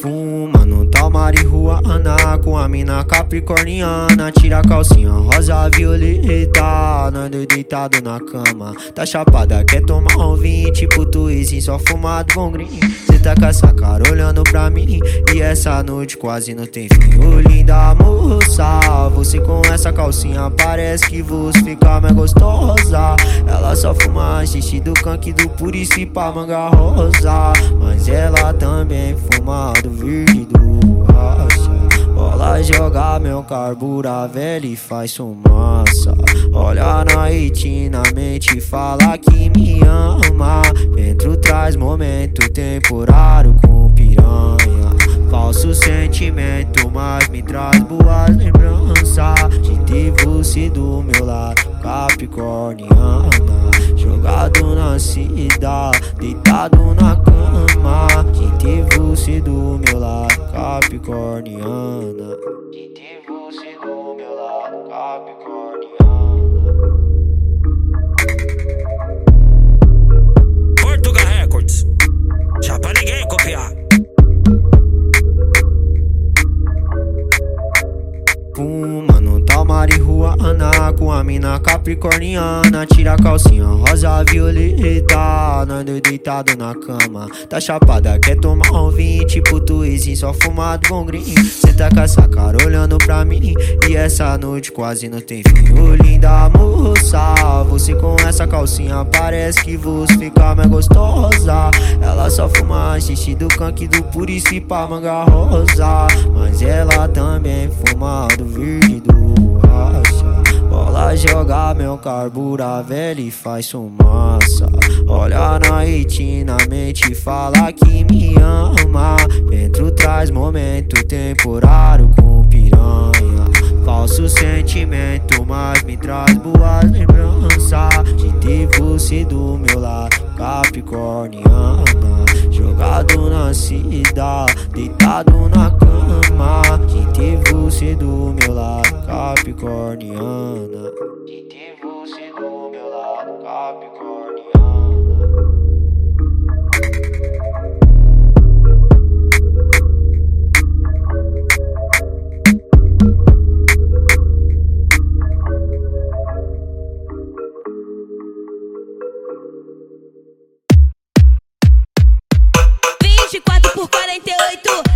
Fuma no tal marihuana Com a mina capricorniana. Tira a calcinha rosa violeta. Nós deitado na cama. Tá chapada, quer tomar um vinho? Tipo twist, só fumado com green. Cê tá com essa cara olhando pra mim? E essa noite quase não tem fim. Ô linda moça Você com essa calcinha parece que você fica mais gostosa. Ela só fuma xixi do canque do purici pra manga rosa. Mas ela também fuma do verde do racha Bola joga meu carbura velho e faz fumaça. Olha na retina, mente fala que me ama. Dentro traz momento temporário com piranha. Falso sentimento, mas me traz boas lembranças. De ter você do meu lado, capricorniana. Jogado na cidade, deitado na cama você do meu lado, capricorniana. De ter você do meu lado, capricorniana Fuma no tal marihuana Com a mina capricorniana. Tira a calcinha rosa violeta. Nós dois deitado na cama. Tá chapada, quer tomar um vinho? Tipo twist, só fumado com green. Tá com essa cara olhando pra mim. E essa noite quase não tem fim. Ô linda moça Você com essa calcinha parece que você fica mais gostosa. Ela só fuma xixi do canque do purici pra manga rosa. Mas ela também fuma joga meu carbura velho e faz fumaça. Olha na retina, mente fala que me ama. Dentro traz momento temporário com piranha. Falso sentimento, mas me traz boas lembranças. De ter você do meu lado, capricorniana. Jogado na cidade, deitado na cama amar Quem teve você do meu lado, Capricorniana. Quem teve você do meu lado, Capricorniana. Quatro por 48